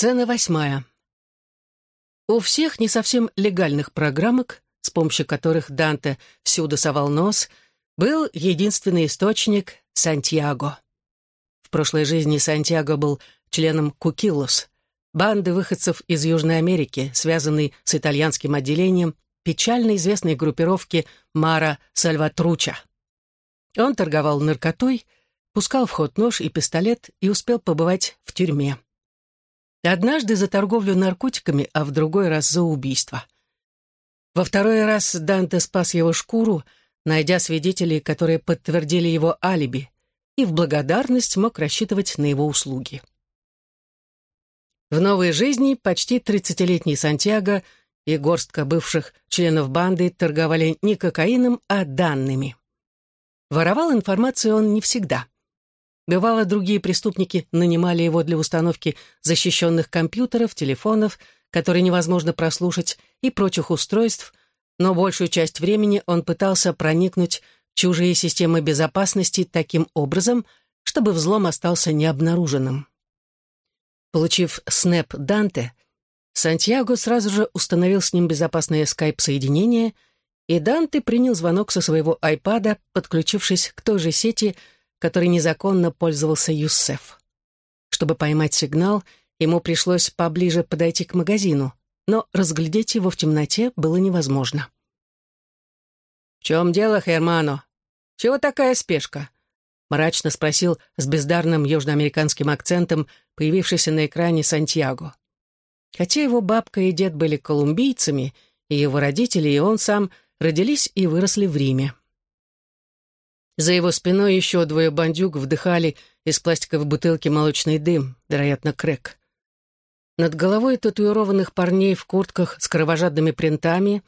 Сцена восьмая. У всех не совсем легальных программок, с помощью которых Данте всюду совал нос, был единственный источник — Сантьяго. В прошлой жизни Сантьяго был членом Кукилос, банды выходцев из Южной Америки, связанной с итальянским отделением печально известной группировки Мара Сальватруча. Он торговал наркотой, пускал в ход нож и пистолет и успел побывать в тюрьме. Однажды за торговлю наркотиками, а в другой раз за убийство. Во второй раз Данте спас его шкуру, найдя свидетелей, которые подтвердили его алиби, и в благодарность мог рассчитывать на его услуги. В новой жизни почти 30-летний Сантьяго и горстка бывших членов банды торговали не кокаином, а данными. Воровал информацию он не всегда. Бывало, другие преступники нанимали его для установки защищенных компьютеров, телефонов, которые невозможно прослушать, и прочих устройств, но большую часть времени он пытался проникнуть в чужие системы безопасности таким образом, чтобы взлом остался необнаруженным. Получив снэп Данте, Сантьяго сразу же установил с ним безопасное скайп-соединение, и Данте принял звонок со своего айпада, подключившись к той же сети, которой незаконно пользовался Юссеф. Чтобы поймать сигнал, ему пришлось поближе подойти к магазину, но разглядеть его в темноте было невозможно. «В чем дело, Хермано? Чего такая спешка?» — мрачно спросил с бездарным южноамериканским акцентом, появившийся на экране Сантьяго. Хотя его бабка и дед были колумбийцами, и его родители, и он сам родились и выросли в Риме. За его спиной еще двое бандюк вдыхали из пластиковой бутылки молочный дым, вероятно, крэк. Над головой татуированных парней в куртках с кровожадными принтами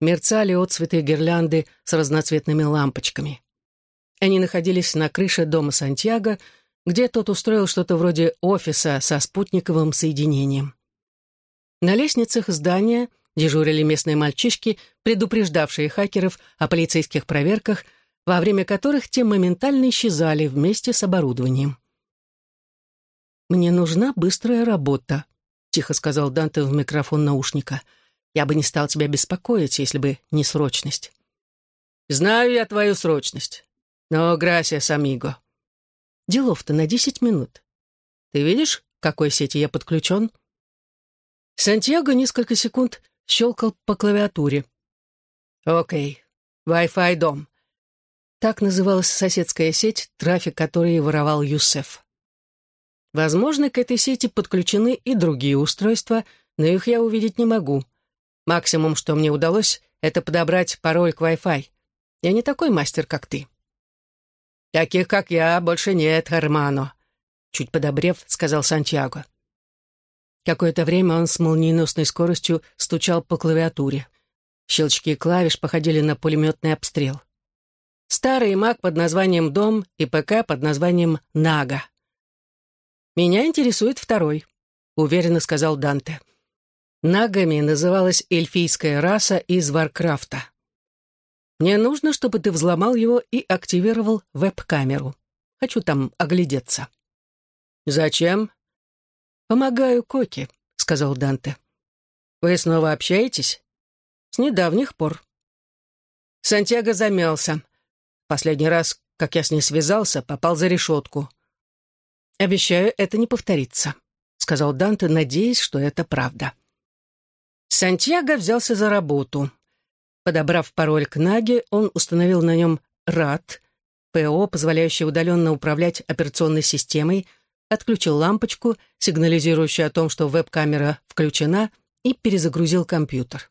мерцали отцветы гирлянды с разноцветными лампочками. Они находились на крыше дома Сантьяго, где тот устроил что-то вроде офиса со спутниковым соединением. На лестницах здания дежурили местные мальчишки, предупреждавшие хакеров о полицейских проверках – во время которых те моментально исчезали вместе с оборудованием. «Мне нужна быстрая работа», — тихо сказал Данте в микрофон наушника. «Я бы не стал тебя беспокоить, если бы не срочность». «Знаю я твою срочность. Но, грасиас, амиго». «Делов-то на десять минут. Ты видишь, к какой сети я подключен?» Сантьяго несколько секунд щелкал по клавиатуре. «Окей. Wi-Fi дом. Так называлась соседская сеть, трафик которой воровал Юсеф. Возможно, к этой сети подключены и другие устройства, но их я увидеть не могу. Максимум, что мне удалось, это подобрать пароль к Wi-Fi. Я не такой мастер, как ты. «Таких, как я, больше нет, Армано», — чуть подобрев, сказал Сантьяго. Какое-то время он с молниеносной скоростью стучал по клавиатуре. Щелчки клавиш походили на пулеметный обстрел старый Mac под названием «Дом» и ПК под названием «Нага». «Меня интересует второй», — уверенно сказал Данте. Нагами называлась эльфийская раса из Варкрафта. Мне нужно, чтобы ты взломал его и активировал веб-камеру. Хочу там оглядеться. Зачем? Помогаю Коке, сказал Данте. Вы снова общаетесь? С недавних пор. Сантьяго замялся. Последний раз, как я с ней связался, попал за решетку. «Обещаю, это не повторится», — сказал Данте, надеясь, что это правда. Сантьяго взялся за работу. Подобрав пароль к Наге, он установил на нем RAT, ПО, позволяющее удаленно управлять операционной системой, отключил лампочку, сигнализирующую о том, что веб-камера включена, и перезагрузил компьютер.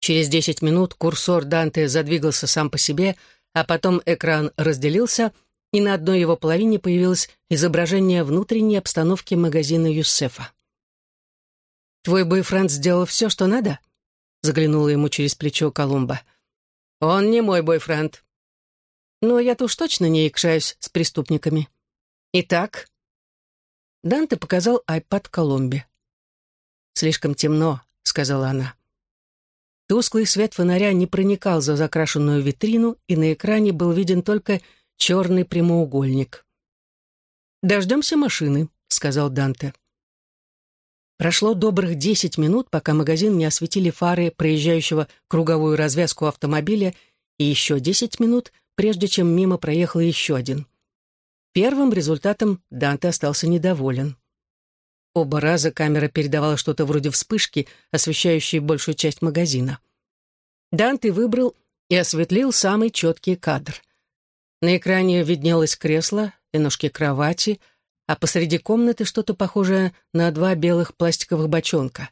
Через 10 минут курсор Данте задвигался сам по себе, а потом экран разделился, и на одной его половине появилось изображение внутренней обстановки магазина Юссефа. «Твой бойфренд сделал все, что надо?» — заглянула ему через плечо Колумба. «Он не мой бойфренд». «Но я-то уж точно не икшаюсь с преступниками». «Итак?» Данте показал айпад Колумбе. «Слишком темно», — сказала она. Тусклый свет фонаря не проникал за закрашенную витрину, и на экране был виден только черный прямоугольник. «Дождемся машины», — сказал Данте. Прошло добрых десять минут, пока магазин не осветили фары проезжающего круговую развязку автомобиля, и еще десять минут, прежде чем мимо проехал еще один. Первым результатом Данте остался недоволен. Оба раза камера передавала что-то вроде вспышки, освещающей большую часть магазина. Данте выбрал и осветлил самый четкий кадр. На экране виднелось кресло и ножки кровати — а посреди комнаты что-то похожее на два белых пластиковых бочонка.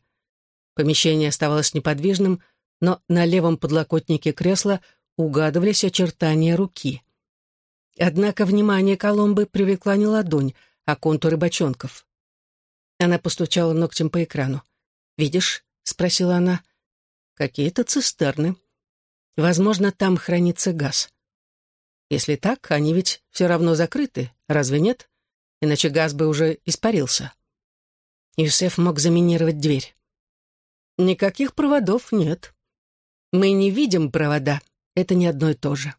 Помещение оставалось неподвижным, но на левом подлокотнике кресла угадывались очертания руки. Однако внимание Коломбы привлекла не ладонь, а контуры бочонков. Она постучала ногтем по экрану. «Видишь?» — спросила она. «Какие-то цистерны. Возможно, там хранится газ. Если так, они ведь все равно закрыты, разве нет?» иначе газ бы уже испарился. Юсеф мог заминировать дверь. Никаких проводов нет. Мы не видим провода, это не одно и то же.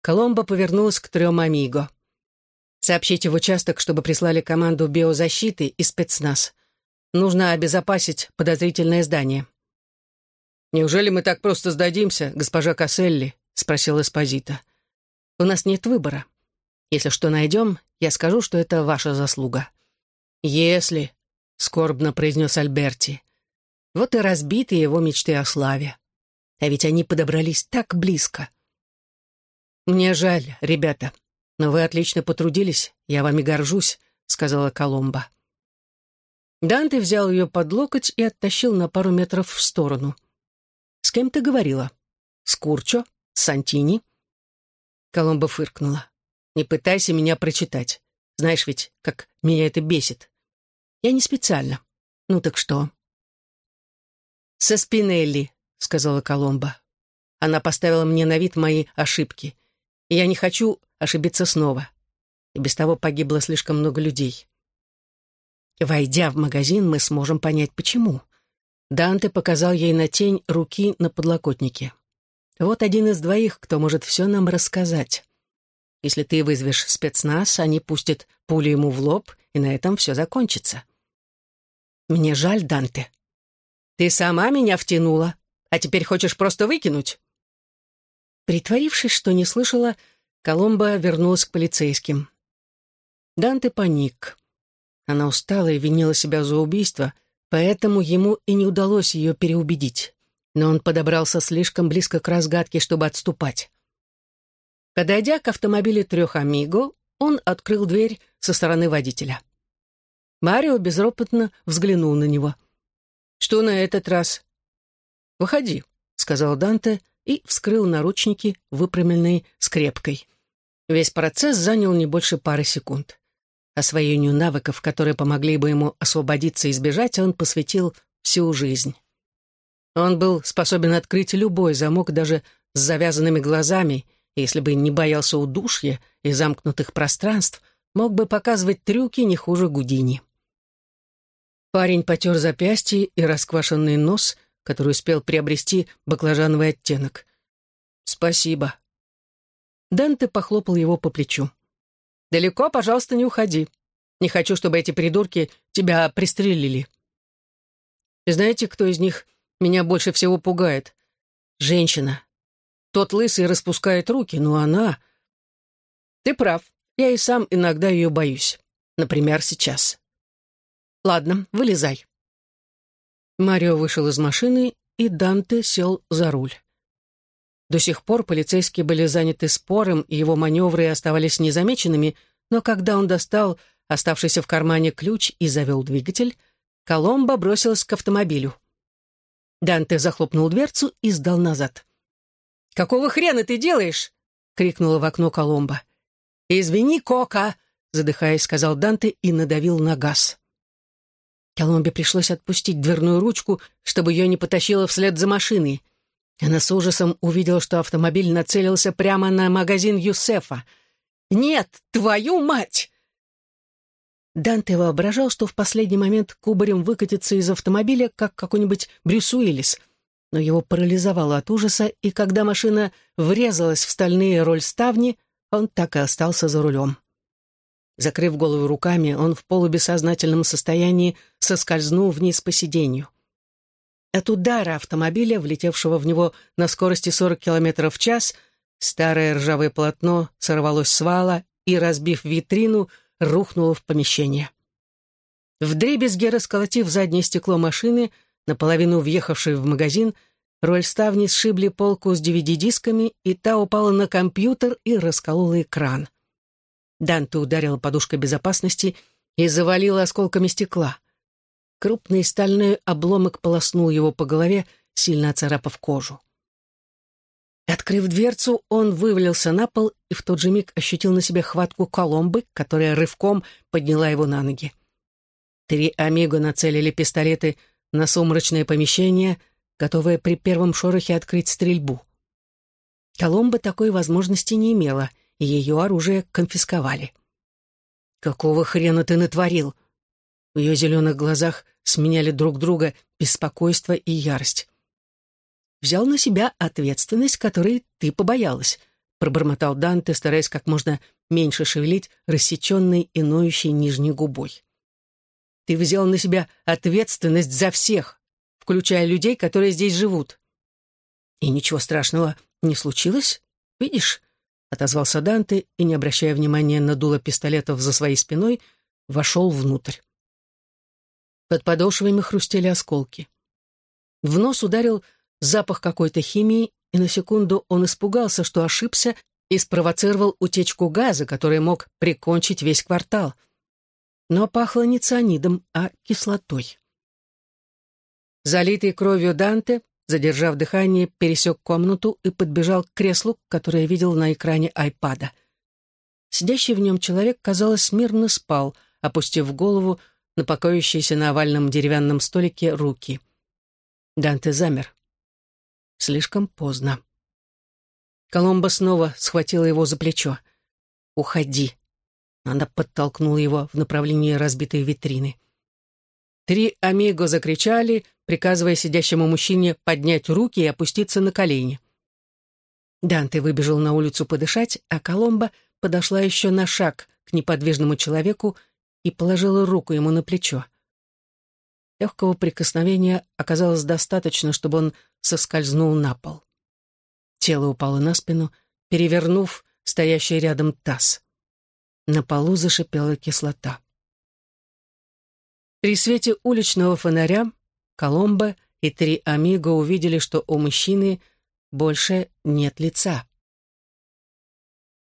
Коломбо повернулась к трем амиго. Сообщите в участок, чтобы прислали команду биозащиты и спецназ. Нужно обезопасить подозрительное здание. «Неужели мы так просто сдадимся, госпожа Касселли?» — спросил Эспозита. «У нас нет выбора. Если что найдем, я скажу, что это ваша заслуга». «Если», — скорбно произнес Альберти, — «вот и разбиты его мечты о славе. А ведь они подобрались так близко». «Мне жаль, ребята, но вы отлично потрудились, я вами горжусь», — сказала Коломба. Данте взял ее под локоть и оттащил на пару метров в сторону. «С кем ты говорила? С Курчо? С Сантини?» Коломба фыркнула. Не пытайся меня прочитать. Знаешь ведь, как меня это бесит. Я не специально. Ну так что? «Со Спинелли», — сказала Коломба. Она поставила мне на вид мои ошибки. И я не хочу ошибиться снова. И без того погибло слишком много людей. Войдя в магазин, мы сможем понять, почему. Данте показал ей на тень руки на подлокотнике. Вот один из двоих, кто может все нам рассказать. Если ты вызовешь спецназ, они пустят пулю ему в лоб, и на этом все закончится. Мне жаль, Данте. Ты сама меня втянула, а теперь хочешь просто выкинуть? Притворившись, что не слышала, Коломба вернулась к полицейским. Данте паник. Она устала и винила себя за убийство, поэтому ему и не удалось ее переубедить. Но он подобрался слишком близко к разгадке, чтобы отступать. Подойдя к автомобилю трех «Амиго», он открыл дверь со стороны водителя. Марио безропотно взглянул на него. «Что на этот раз?» «Выходи», — сказал Данте и вскрыл наручники, выпрямленные скрепкой. Весь процесс занял не больше пары секунд. Освоению навыков, которые помогли бы ему освободиться и сбежать, он посвятил всю жизнь. Он был способен открыть любой замок даже с завязанными глазами если бы не боялся удушья и замкнутых пространств, мог бы показывать трюки не хуже Гудини. Парень потер запястье и расквашенный нос, который успел приобрести баклажановый оттенок. «Спасибо». Данте похлопал его по плечу. «Далеко, пожалуйста, не уходи. Не хочу, чтобы эти придурки тебя пристрелили». «Знаете, кто из них меня больше всего пугает? Женщина, тот лысый распускает руки, но она... Ты прав, я и сам иногда ее боюсь. Например, сейчас. Ладно, вылезай. Марио вышел из машины, и Данте сел за руль. До сих пор полицейские были заняты спором, и его маневры оставались незамеченными, но когда он достал оставшийся в кармане ключ и завел двигатель, Коломбо бросилась к автомобилю. Данте захлопнул дверцу и сдал назад. «Какого хрена ты делаешь?» — крикнула в окно Коломба. «Извини, Кока!» — задыхаясь, сказал Данте и надавил на газ. Коломбе пришлось отпустить дверную ручку, чтобы ее не потащило вслед за машиной. Она с ужасом увидела, что автомобиль нацелился прямо на магазин Юсефа. «Нет, твою мать!» Данте воображал, что в последний момент кубарем выкатится из автомобиля, как какой-нибудь Брюс Уиллис — но его парализовало от ужаса, и когда машина врезалась в стальные рольставни, он так и остался за рулем. Закрыв голову руками, он в полубессознательном состоянии соскользнул вниз по сиденью. От удара автомобиля, влетевшего в него на скорости 40 км в час, старое ржавое полотно сорвалось с вала и, разбив витрину, рухнуло в помещение. Вдребезги расколотив заднее стекло машины, наполовину въехавшей в магазин, рольставни сшибли полку с DVD-дисками, и та упала на компьютер и расколола экран. Данте ударила подушкой безопасности и завалила осколками стекла. Крупный стальной обломок полоснул его по голове, сильно оцарапав кожу. Открыв дверцу, он вывалился на пол и в тот же миг ощутил на себе хватку Коломбы, которая рывком подняла его на ноги. Три амиго нацелили пистолеты на сумрачное помещение, готовое при первом шорохе открыть стрельбу. Коломба такой возможности не имела, и ее оружие конфисковали. «Какого хрена ты натворил?» В ее зеленых глазах сменяли друг друга беспокойство и ярость. «Взял на себя ответственность, которой ты побоялась», пробормотал Данте, стараясь как можно меньше шевелить рассеченной и ноющей нижней губой. «Ты взял на себя ответственность за всех, включая людей, которые здесь живут». «И ничего страшного не случилось? Видишь?» — отозвался Данте и, не обращая внимания на дуло пистолетов за своей спиной, вошел внутрь. Под подошвами хрустели осколки. В нос ударил запах какой-то химии, и на секунду он испугался, что ошибся и спровоцировал утечку газа, который мог прикончить весь квартал. Но пахло не цианидом, а кислотой. Залитый кровью Данте, задержав дыхание, пересек комнату и подбежал к креслу, которое видел на экране айпада. Сидящий в нем человек, казалось, мирно спал, опустив голову на покоящиеся на овальном деревянном столике руки. Данте замер. Слишком поздно. Коломбо снова схватила его за плечо. «Уходи!» Она подтолкнула его в направлении разбитой витрины. Три амиго закричали, приказывая сидящему мужчине поднять руки и опуститься на колени. Данте выбежал на улицу подышать, а Коломба подошла еще на шаг к неподвижному человеку и положила руку ему на плечо. Легкого прикосновения оказалось достаточно, чтобы он соскользнул на пол. Тело упало на спину, перевернув стоящий рядом таз. На полу зашипела кислота. При свете уличного фонаря Коломбо и три амиго увидели, что у мужчины больше нет лица.